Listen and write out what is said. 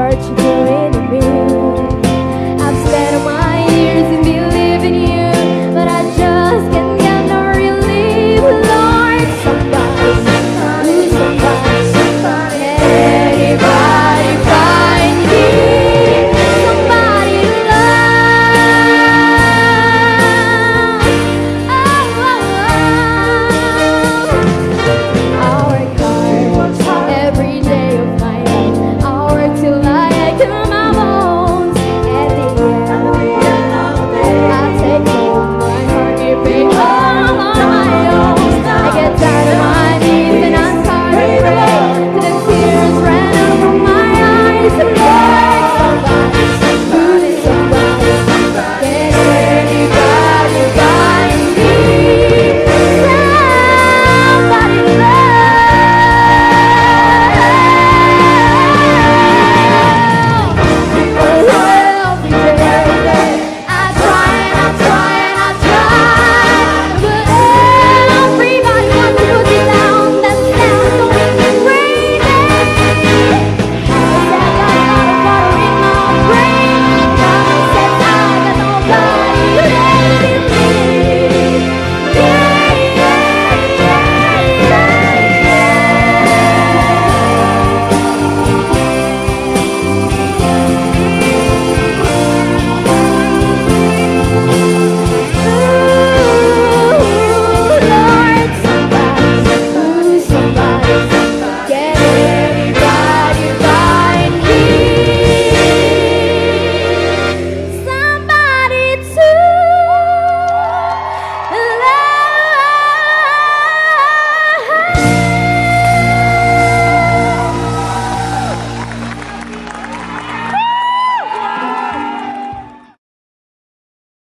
search doing?